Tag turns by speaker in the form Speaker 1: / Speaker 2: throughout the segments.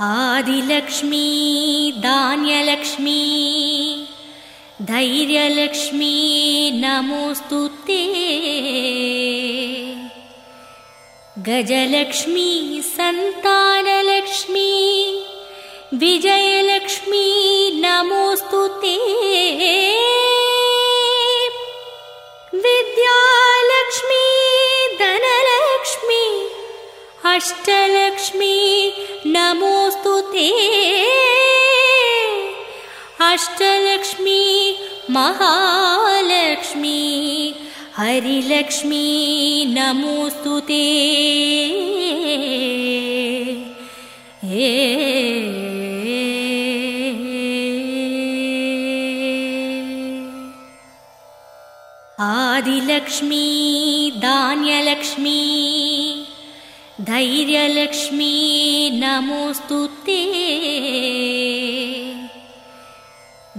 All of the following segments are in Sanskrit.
Speaker 1: आदिलक्ष्मी धान्यलक्ष्मी धैर्यलक्ष्मी नमोऽस्तु ते। गजलक्ष्मी सन्तानलक्ष्मी विजयलक्ष्मी नमोऽस्तु अष्टलक्ष्मी नमोऽस्तु ते। अष्टलक्ष्मी महालक्ष्मी हरिलक्ष्मी नमोऽस्तु ते। आदिलक्ष्मी धान्यलक्ष्मी धैर्यलक्ष्मी नमोऽस्तु ते।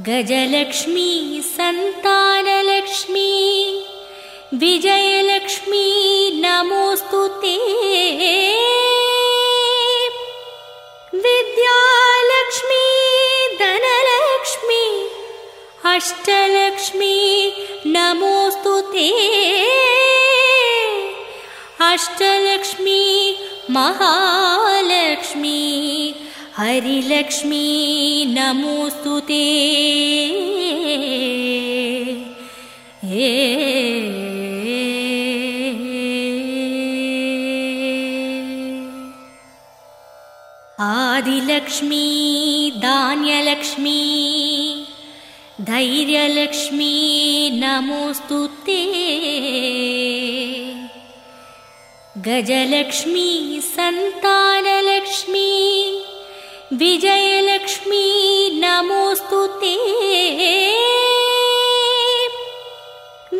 Speaker 1: गजलक्ष्मी सन्तानलक्ष्मी विजयलक्ष्मी नमोऽस्तु ते। विद्यालक्ष्मी धनलक्ष्मी अष्टलक्ष्मी नमोऽस्तु ते अष्टलक्ष्मी महालक्ष्मी हरिलक्ष्मी नमोऽस्तु ते। आदिलक्ष्मी धान्यलक्ष्मी धैर्यलक्ष्मी नमोऽस्तु ते गजलक्ष्मी सन्तानलक्ष्मी विजयलक्ष्मी नमोऽस्तु ते।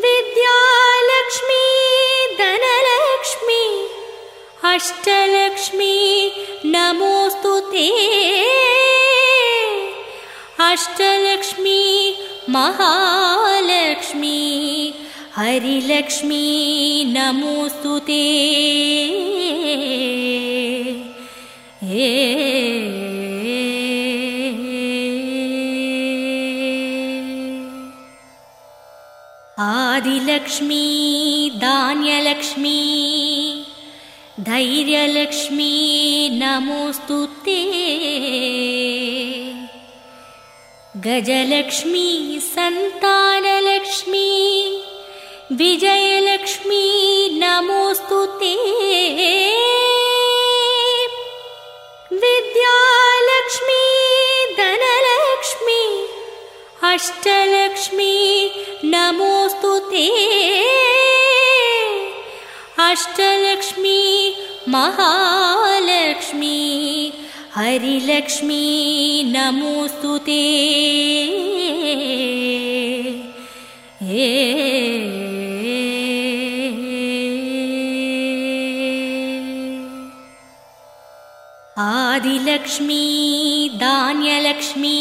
Speaker 1: विद्यालक्ष्मी धनलक्ष्मी अष्टलक्ष्मी नमोऽस्तु ते। अष्टलक्ष्मी महालक्ष्मी हरिलक्ष्मी नमोऽस्तु ते। आदिलक्ष्मी धान्यलक्ष्मी धैर्यलक्ष्मी नमोऽस्तु ते। गजलक्ष्मी सन्तानलक्ष्मी विजयलक्ष्मी नमोऽस्तु ते। विद्यालक्ष्मी धनलक्ष्मी अष्टलक्ष्मी नमोऽस्तु ते। अष्टलक्ष्मी महालक्ष्मी हरिलक्ष्मी नमोऽस्तु ते आदिलक्ष्मी धान्यलक्ष्मी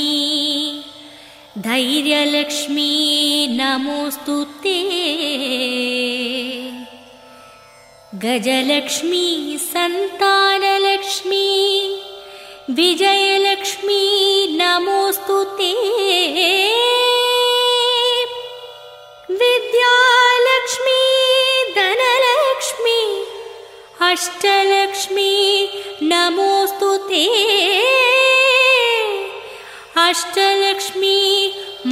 Speaker 1: धैर्यलक्ष्मी नमोऽस्तु ते। गजलक्ष्मी सन्तानलक्ष्मी विजयलक्ष्मी नमोऽस्तु ते अष्टलक्ष्मी नमोऽस्तु ते। अष्टलक्ष्मी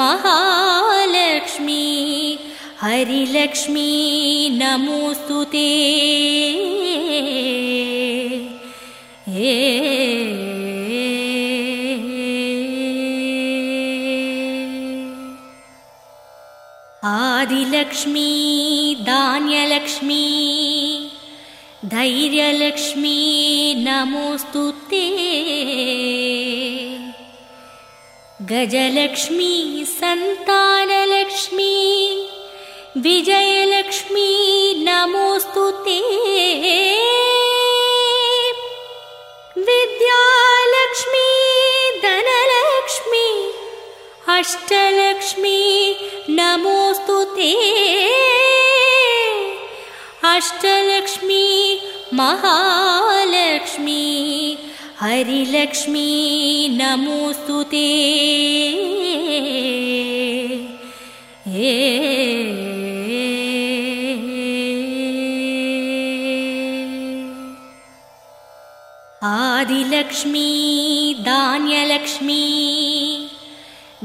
Speaker 1: महालक्ष्मी हरिलक्ष्मी नमोऽस्तु ते। आदिलक्ष्मी धान्यलक्ष्मी धैर्यलक्ष्मी नमोऽस्तु ते। गजलक्ष्मी सन्तानलक्ष्मी विजयलक्ष्मी नमोऽस्तु ते। विद्यालक्ष्मी धनलक्ष्मी अष्टलक्ष्मी नमोऽस्तु ते अष्टलक्ष्मी महालक्ष्मी हरिलक्ष्मी नमोऽस्तु ते। आदिलक्ष्मी धान्यलक्ष्मी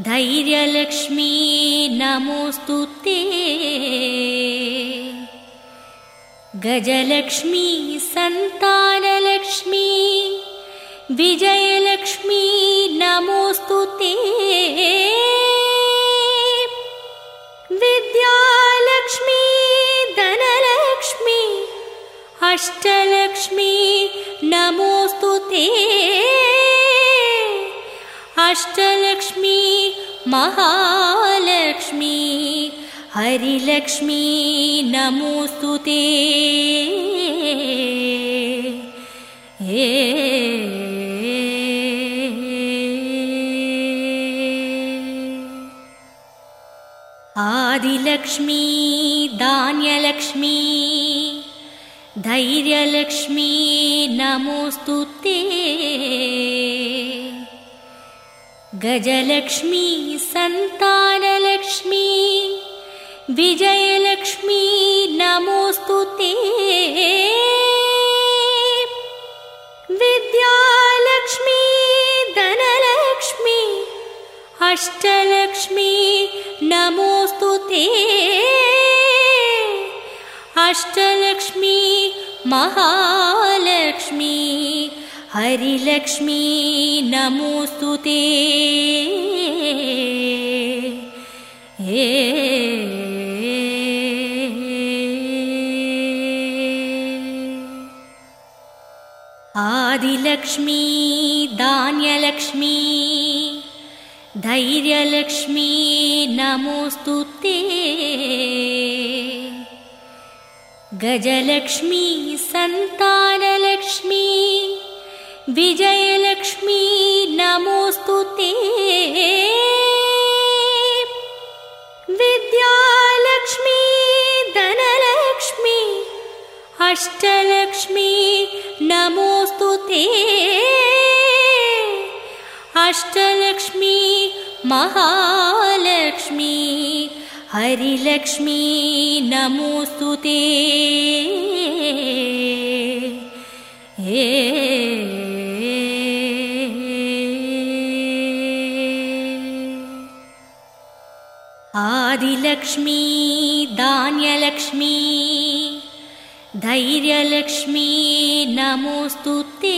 Speaker 1: धैर्यलक्ष्मी नमोऽस्तु ते गजलक्ष्मी सन्तानलक्ष्मी विजयलक्ष्मी नमोऽस्तु ते। विद्यालक्ष्मी धनलक्ष्मी अष्टलक्ष्मी नमोऽस्तु ते। अष्टलक्ष्मी महालक्ष्मी हरिलक्ष्मी नमोऽस्तु ते। आदिलक्ष्मी धान्यलक्ष्मी धैर्यलक्ष्मी नमोऽस्तु ते। गजलक्ष्मी सन्तानलक्ष्मी विजयलक्ष्मी नमोऽस्तु ते। विद्यालक्ष्मी धनलक्ष्मी अष्टलक्ष्मी नमोऽस्तु ते। अष्टलक्ष्मी महालक्ष्मी हरिलक्ष्मी नमोऽस्तु ते आदिलक्ष्मी धान्यलक्ष्मी धैर्यलक्ष्मी नमोऽस्तु ते। गजलक्ष्मी सन्तानलक्ष्मी विजयलक्ष्मी नमोऽस्तु ते। विद्यालक्ष्मी धनलक्ष्मी अष्टलक्ष्मी अष्टलक्ष्मी महालक्ष्मी हरिलक्ष्मी नमोऽस्तु ते। आदिलक्ष्मी धान्यलक्ष्मी धैर्यलक्ष्मी नमोऽस्तु ते।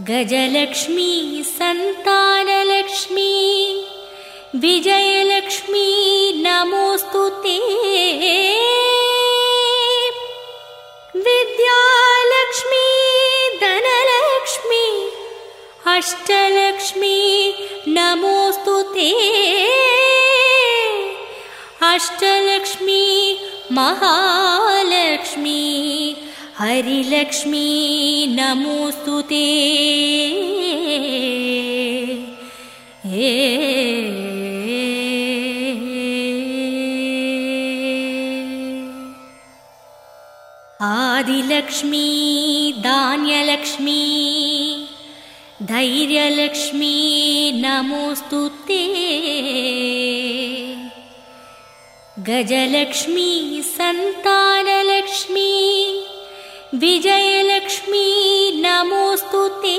Speaker 1: गजलक्ष्मी सन्तानलक्ष्मी विजयलक्ष्मी नमोऽस्तु ते। विद्यालक्ष्मी धनलक्ष्मी अष्टलक्ष्मी नमोऽस्तु ते। अष्टलक्ष्मी महालक्ष्मी हरिलक्ष्मी नमोऽस्तु ते। आदिलक्ष्मी धान्यलक्ष्मी धैर्यलक्ष्मी नमोऽस्तु गजलक्ष्मी सन्तानलक्ष्मी विजयलक्ष्मी नमोऽस्तु ते।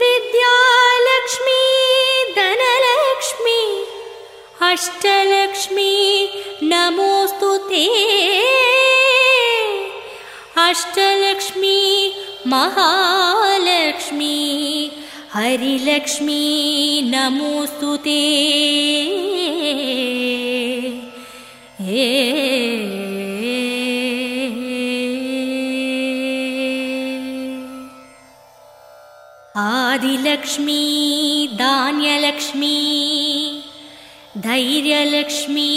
Speaker 1: विद्यालक्ष्मी धनलक्ष्मी अष्टलक्ष्मी नमोऽस्तु ते। अष्टलक्ष्मी महालक्ष्मी हरिलक्ष्मी नमोऽस्तु ते। आदिलक्ष्मी धान्यलक्ष्मी धैर्यलक्ष्मी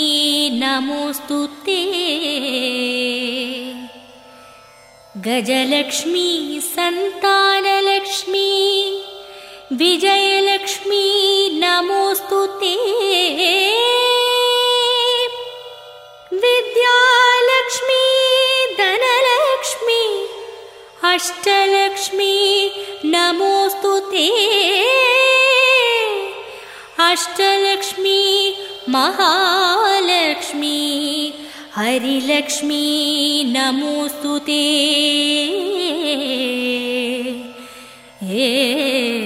Speaker 1: नमोऽस्तु ते। गजलक्ष्मी सन्तानलक्ष्मी विजयलक्ष्मी नमोऽस्तु ते। विद्यालक्ष्मी अष्टलक्ष्मी नमोऽस्तु ते। अष्टलक्ष्मी महालक्ष्मी हरिलक्ष्मी नमोऽस्तु ते। हे